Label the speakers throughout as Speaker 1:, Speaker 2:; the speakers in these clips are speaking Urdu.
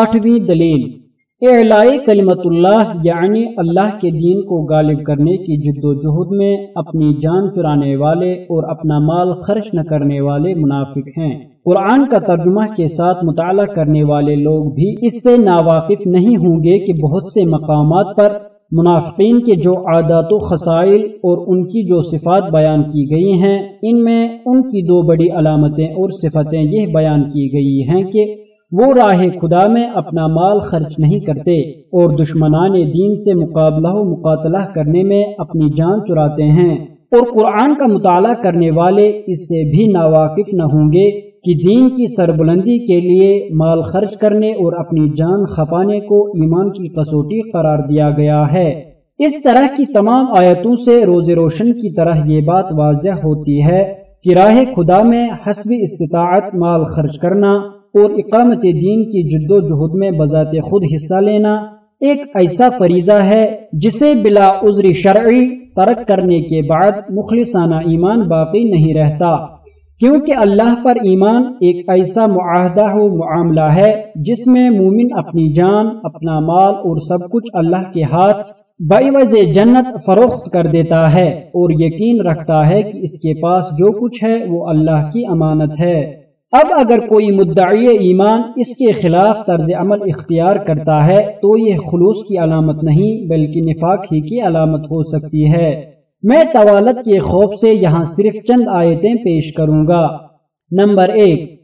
Speaker 1: آٹھویں دلیل۔ اعلائی کلمت اللہ یعنی اللہ کے دین کو غالب کرنے کی جد و جہد میں اپنی جان چرانے والے اور اپنا مال خرچ نہ کرنے والے منافق ہیں۔ قرآن کا ترجمہ کے ساتھ مطالعہ کرنے والے لوگ بھی اس سے ناواقف نہیں ہوں گے کہ بہت سے مقامات پر منافقین کے جو عادات و خسائل اور ان کی جو صفات بیان کی گئی ہیں، ان میں ان کی دو بڑی علامتیں اور صفتیں یہ بیان کی گئی ہیں کہ وہ راہ خدا میں اپنا مال خرچ نہیں کرتے اور دشمنان دین سے مقابلہ و مقاتلہ کرنے میں اپنی جان چراتے ہیں اور قرآن کا مطالعہ کرنے والے اس سے بھی ناواقف نہ ہوں گے کہ دین کی سربلندی کے لیے مال خرچ کرنے اور اپنی جان خپانے کو ایمان کی کسوٹی قرار دیا گیا ہے۔ اس طرح کی تمام آیتوں سے روز روشن کی طرح یہ بات واضح ہوتی ہے کہ راہ خدا میں حسب استطاعت مال خرچ کرنا اور اقامت دین کی جد و جہد میں بذات خود حصہ لینا ایک ایسا فریضہ ہے جسے بلا عذر شرعی ترک کرنے کے بعد مخلصانہ ایمان باقی نہیں رہتا، کیونکہ اللہ پر ایمان ایک ایسا معاہدہ و معاملہ ہے جس میں مومن اپنی جان، اپنا مال اور سب کچھ اللہ کے ہاتھ باعوض جنت فروخت کر دیتا ہے اور یقین رکھتا ہے کہ اس کے پاس جو کچھ ہے وہ اللہ کی امانت ہے۔ اب اگر کوئی مدعی ایمان اس کے خلاف طرز عمل اختیار کرتا ہے تو یہ خلوص کی علامت نہیں بلکہ نفاق ہی کی علامت ہو سکتی ہے۔ میں طوالت کے خوف سے یہاں صرف چند آیتیں پیش کروں گا۔ نمبر ایک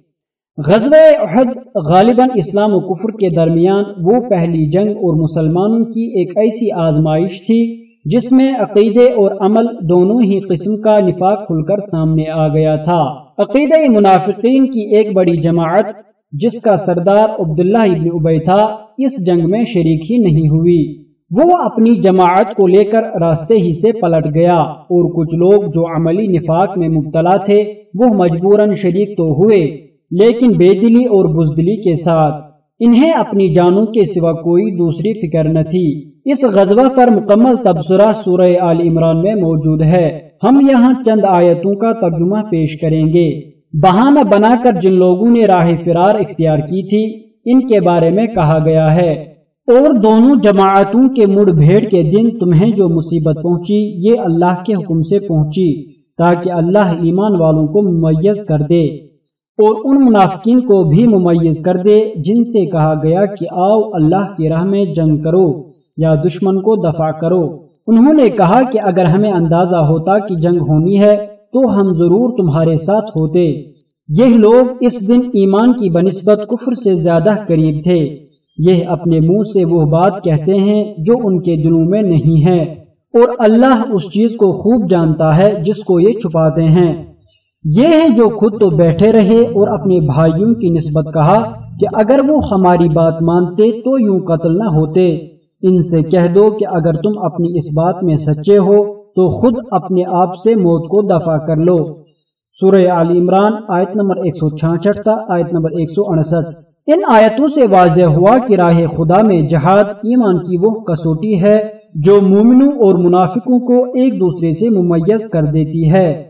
Speaker 1: غزب احد غالباً اسلام و کفر کے درمیان وہ پہلی جنگ اور مسلمانوں کی ایک ایسی آزمائش تھی جس میں عقیدے اور عمل دونوں ہی قسم کا نفاق کھل کر سامنے آ گیا تھا۔ عقیدہ منافقین کی ایک بڑی جماعت، جس کا سردار عبداللہ ابن ابئی تھا، اس جنگ میں شریک ہی نہیں ہوئی۔ وہ اپنی جماعت کو لے کر راستے ہی سے پلٹ گیا اور کچھ لوگ جو عملی نفاق میں مبتلا تھے، وہ مجبوراً شریک تو ہوئے، لیکن بے دلی اور بزدلی کے ساتھ۔ انہیں اپنی جانوں کے سوا کوئی دوسری فکر نہ تھی۔ اس غزوہ پر مکمل تبصرہ سورہ آل عمران میں موجود ہے۔ ہم یہاں چند آیتوں کا ترجمہ پیش کریں گے۔ بہانہ بنا کر جن لوگوں نے راہ فرار اختیار کی تھی، ان کے بارے میں کہا گیا ہے۔ اور دونوں جماعتوں کے مڑ بھیڑ کے دن تمہیں جو مصیبت پہنچی، یہ اللہ کے حکم سے پہنچی، تاکہ اللہ ایمان والوں کو ممیز کر دے۔ اور ان منافقین کو بھی ممیز کر دے، جن سے کہا گیا کہ آؤ اللہ کی راہ میں جنگ کرو یا دشمن کو دفاع کرو۔ انہوں نے کہا کہ اگر ہمیں اندازہ ہوتا کہ جنگ ہونی ہے، تو ہم ضرور تمہارے ساتھ ہوتے۔ یہ لوگ اس دن ایمان کی بنسبت کفر سے زیادہ قریب تھے۔ یہ اپنے منہ سے وہ بات کہتے ہیں جو ان کے دلوں میں نہیں ہے۔ اور اللہ اس چیز کو خوب جانتا ہے جس کو یہ چھپاتے ہیں۔ یہ ہے جو خود تو بیٹھے رہے اور اپنے بھائیوں کی نسبت کہا کہ اگر وہ ہماری بات مانتے تو یوں قتل نہ ہوتے۔ ان سے کہہ دو کہ اگر تم اپنی اس بات میں سچے ہو تو خود اپنے آپ سے موت کو دفع کر لو۔ سورہ آل عمران آیت نمبر 166 تا آیت نمبر 168 ان آیتوں سے واضح ہوا کہ راہ خدا میں جہاد، ایمان کی وہ کسوٹی ہے جو مومنوں اور منافقوں کو ایک دوسرے سے ممیز کر دیتی ہے۔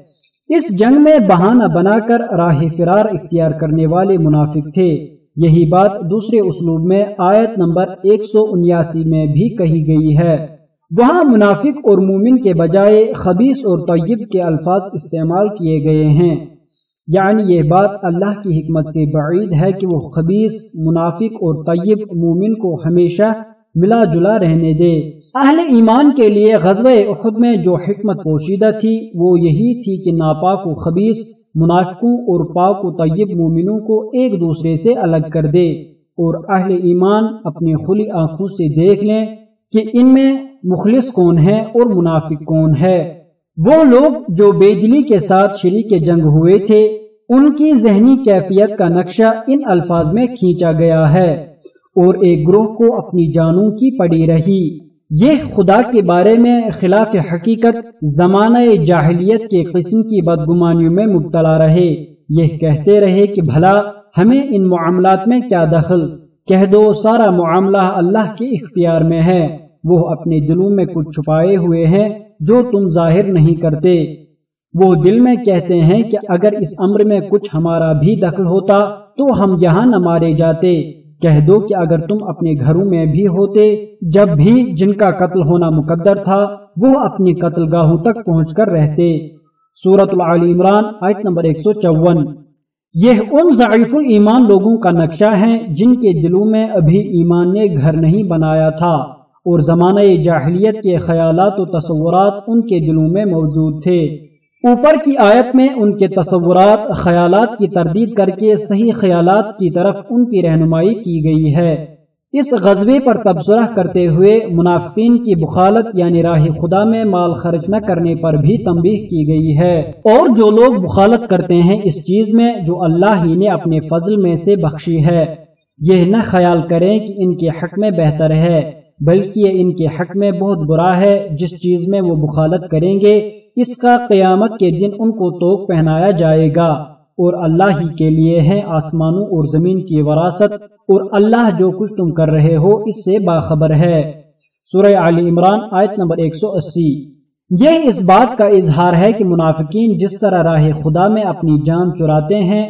Speaker 1: اس جنگ میں بہانہ بنا کر راہ فرار اختیار کرنے والے منافق تھے۔ یہی بات دوسرے اسلوب میں آیت نمبر ایک سو انیاسی میں بھی کہی گئی ہے۔ وہاں منافق اور مومن کے بجائے خبیص اور طیب کے الفاظ استعمال کیے گئے ہیں۔ یعنی یہ بات اللہ کی حکمت سے بعید ہے کہ وہ خبیص منافق اور طیب مومن کو ہمیشہ ملا جلا رہنے دے۔ اہل ایمان کے لیے غزوہ احد میں جو حکمت پوشیدہ تھی، وہ یہی تھی کہ ناپاک و خبیص منافقوں اور پاک و طیب مومنوں کو ایک دوسرے سے الگ کر دے اور اہل ایمان اپنے کھلی آنکھوں سے دیکھ لیں کہ ان میں مخلص کون ہے اور منافق کون ہے۔ وہ لوگ جو بے دلی کے ساتھ شریک جنگ ہوئے تھے، ان کی ذہنی کیفیت کا نقشہ ان الفاظ میں کھینچا گیا ہے اور ایک گروہ کو اپنی جانوں کی پڑی رہی۔ یہ خدا کے بارے میں خلاف حقیقت زمانہ جاہلیت کے قسم کی بدگمانیوں میں مبتلا رہے۔ یہ کہتے رہے کہ بھلا ہمیں ان معاملات میں کیا دخل؟ کہہ دو سارا معاملہ اللہ کے اختیار میں ہے۔ وہ اپنے دلوں میں کچھ چھپائے ہوئے ہیں جو تم ظاہر نہیں کرتے۔ وہ دل میں کہتے ہیں کہ اگر اس امر میں کچھ ہمارا بھی دخل ہوتا تو ہم یہاں نہ مارے جاتے۔ کہہ دو کہ اگر تم اپنے گھروں میں بھی ہوتے، جب بھی جن کا قتل ہونا مقدر تھا، وہ اپنی قتل گاہوں تک پہنچ کر رہتے۔ سورت العلی عمران، آیت نمبر 154 یہ ان ضعیف ایمان لوگوں کا نقشہ ہے جن کے دلوں میں ابھی ایمان نے گھر نہیں بنایا تھا، اور زمانہ جاہلیت کے خیالات و تصورات ان کے دلوں میں موجود تھے۔ اوپر کی آیت میں ان کے تصورات، خیالات کی تردید کر کے صحیح خیالات کی طرف ان کی رہنمائی کی گئی ہے۔ اس غزبے پر تبصرہ کرتے ہوئے منافقین کی بخالت یعنی راہ خدا میں مال خرچ نہ کرنے پر بھی تنبیہ کی گئی ہے۔ اور جو لوگ بخالت کرتے ہیں اس چیز میں جو اللہ ہی نے اپنے فضل میں سے بخشی ہے۔ یہ نہ خیال کریں کہ ان کے حق میں بہتر ہے، بلکہ یہ ان کے حق میں بہت برا ہے۔ جس چیز میں وہ بخالت کریں گے اس کا قیامت کے دن ان کو توق پہنایا جائے گا۔ اور اللہ ہی کے لیے ہے آسمانوں اور زمین کی وراثت۔ اور اللہ جو کچھ تم کر رہے ہو، اس سے باخبر ہے۔ سورہ علی عمران، آیت نمبر 180 یہ اس بات کا اظہار ہے کہ منافقین جس طرح راہ خدا میں اپنی جان چراتے ہیں،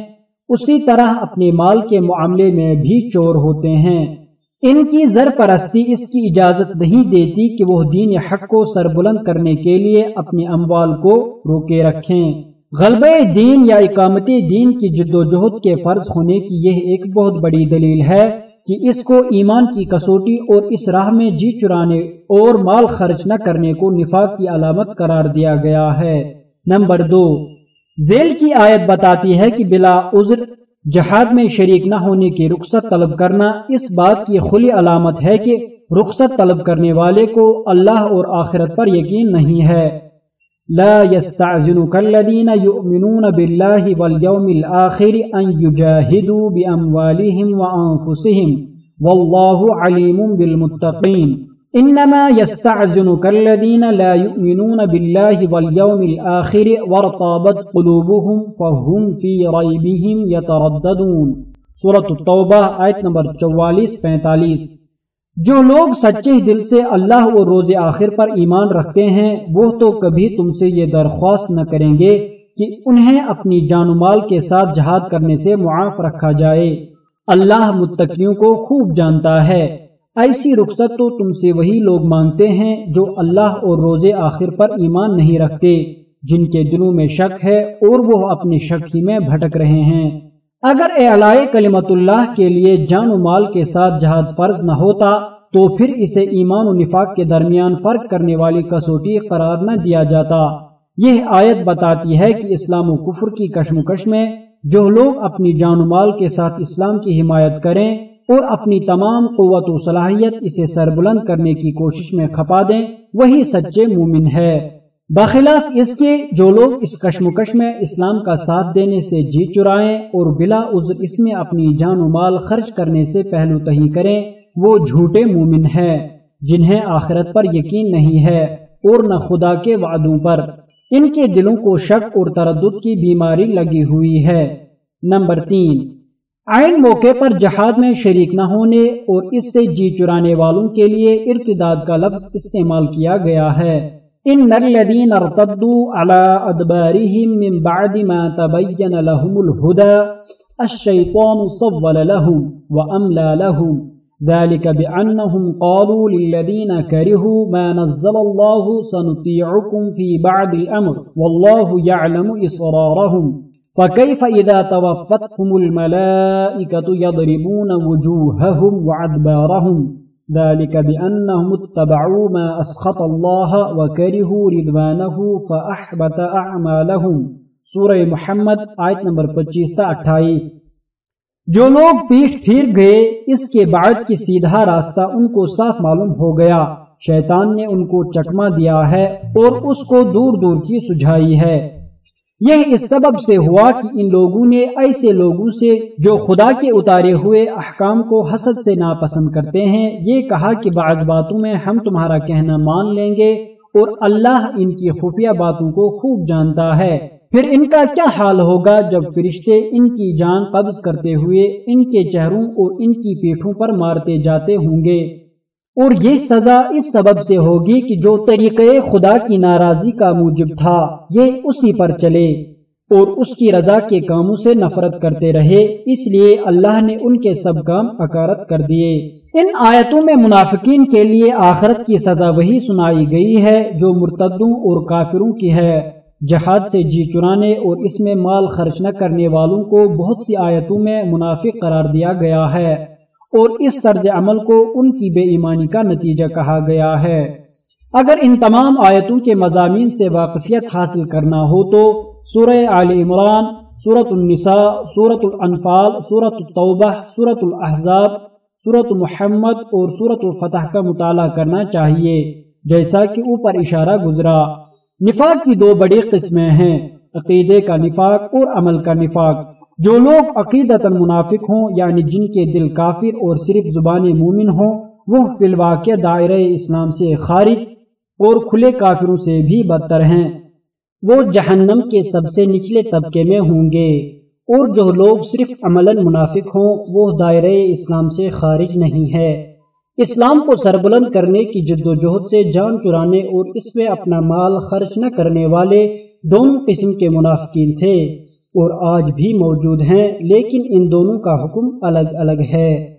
Speaker 1: اسی طرح اپنے مال کے معاملے میں بھی چور ہوتے ہیں۔ ان کی زر پرستی اس کی اجازت نہیں دیتی کہ وہ دین حق کو سربلند کرنے کے لیے اپنے اموال کو روکے رکھیں۔ غلبہ دین یا اقامت دین کی جد و جہد کے فرض ہونے کی یہ ایک بہت بڑی دلیل ہے کہ اس کو ایمان کی کسوٹی اور اس راہ میں جی چرانے اور مال خرچ نہ کرنے کو نفاق کی علامت قرار دیا گیا ہے۔ نمبر دو، ذیل کی آیت بتاتی ہے کہ بلا عذر جہاد میں شریک نہ ہونے کی رخصت طلب کرنا اس بات کی خلی علامت ہے کہ رخصت طلب کرنے والے کو اللہ اور آخرت پر یقین نہیں ہے۔ لا يستعزنك الذين يؤمنون بالله واليوم الآخر أن يجاهدوا بأموالهم وأنفسهم والله عليم بالمتقين إنما يستعزنك الذين لا يؤمنون بالله واليوم الآخر وارطابت قلوبهم فهم في ريبهم يترددون. سورة التوبة آية نمبر 44-45 جو لوگ سچے دل سے اللہ اور روز آخر پر ایمان رکھتے ہیں، وہ تو کبھی تم سے یہ درخواست نہ کریں گے کہ انہیں اپنی جان و مال کے ساتھ جہاد کرنے سے معاف رکھا جائے۔ اللہ متقیوں کو خوب جانتا ہے۔ ایسی رخصت تو تم سے وہی لوگ مانگتے ہیں جو اللہ اور روز آخر پر ایمان نہیں رکھتے، جن کے دلوں میں شک ہے اور وہ اپنے شک ہی میں بھٹک رہے ہیں۔ اگر اعلائے کلمت اللہ کے لیے جان و مال کے ساتھ جہاد فرض نہ ہوتا، تو پھر اسے ایمان و نفاق کے درمیان فرق کرنے والی کسوٹی قرار نہ دیا جاتا۔ یہ آیت بتاتی ہے کہ اسلام و کفر کی کشمکش میں جو لوگ اپنی جان و مال کے ساتھ اسلام کی حمایت کریں اور اپنی تمام قوت و صلاحیت اسے سربلند کرنے کی کوشش میں کھپا دیں، وہی سچے مومن ہے۔ بخلاف اس کے جو لوگ اس کشمکش میں اسلام کا ساتھ دینے سے جی چرائیں اور بلا عذر اس میں اپنی جان و مال خرچ کرنے سے پہلو تہی کریں، وہ جھوٹے مومن ہے جنہیں آخرت پر یقین نہیں ہے اور نہ خدا کے وعدوں پر۔ ان کے دلوں کو شک اور تردد کی بیماری لگی ہوئی ہے۔ نمبر تین۔ آئین موقع پر جہاد میں شریک نہ ہونے اور اس سے جی چرانے والوں کے لیے ارتداد کا لفظ استعمال کیا گیا ہے۔ ان الذين ارتدوا على ادبارهم من بعد ما تبين لهم الهدى الشيطان صول لهم واملى لهم۔ ذلك بانهم قالوا للذين كرهوا ما نزل الله سنطيعكم في بعد الامر والله يعلم اصرارهم فكيف اذا توفتهم الملائكه يضربون وجوههم وادبارهم ذلك بأنهم اتبعوا ما أسخط الله وكرهوا رضوانه فأحبت أعمالهم سورہ محمد آیت نمبر پچیس تا اٹھائیس۔ جو لوگ پیٹ پھیر گئے، اس کے بعد کی سیدھا راستہ ان کو صاف معلوم ہو گیا۔ شیطان نے ان کو چکما دیا ہے اور اس کو دور دور کی سجھائی ہے۔ یہ اس سبب سے ہوا کہ ان لوگوں نے ایسے لوگوں سے جو خدا کے اتارے ہوئے احکام کو حسد سے ناپسند کرتے ہیں، یہ کہا کہ بعض باتوں میں ہم تمہارا کہنا مان لیں گے اور اللہ ان کی خفیہ باتوں کو خوب جانتا ہے۔ پھر ان کا کیا حال ہوگا جب فرشتے ان کی جان قبض کرتے ہوئے ان کے چہروں اور ان کی پیٹھوں پر مارتے جاتے ہوں گے؟ اور یہ سزا اس سبب سے ہوگی کہ جو طریقے خدا کی ناراضی کا موجب تھا، یہ اسی پر چلے۔ اور اس کی رضا کے کاموں سے نفرت کرتے رہے، اس لیے اللہ نے ان کے سب کام اکارت کر دیے۔ ان آیتوں میں منافقین کے لیے آخرت کی سزا وہی سنائی گئی ہے جو مرتدوں اور کافروں کی ہے۔ جہاد سے جی چرانے اور اس میں مال خرچ نہ کرنے والوں کو بہت سی آیتوں میں منافق قرار دیا گیا ہے۔ اور اس طرز عمل کو ان کی بے ایمانی کا نتیجہ کہا گیا ہے۔ اگر ان تمام آیتوں کے مضامین سے واقفیت حاصل کرنا ہو تو سورہ عال عمران صورت النساء صورت الانفال صورت الطبہ صورت الاحزاب صورت محمد اور صورت الفتح کا مطالعہ کرنا چاہیے۔ جیسا کہ اوپر اشارہ گزرا، نفاق کی دو بڑی قسمیں ہیں، عقیدے کا نفاق اور عمل کا نفاق۔ جو لوگ عقیدت منافق ہوں یعنی جن کے دل کافر اور صرف زبان مومن ہوں، وہ فی الواقع دائرہ اسلام سے خارج اور کھلے کافروں سے بھی بدتر ہیں۔ وہ جہنم کے سب سے نچلے طبقے میں ہوں گے۔ اور جو لوگ صرف عمل منافق ہوں، وہ دائرہ اسلام سے خارج نہیں ہے۔ اسلام کو سربلند کرنے کی جد و جہد سے جان چرانے اور اس میں اپنا مال خرچ نہ کرنے والے دونوں قسم کے منافقین تھے۔ اور آج بھی موجود ہیں لیکن ان دونوں کا حکم الگ الگ ہے۔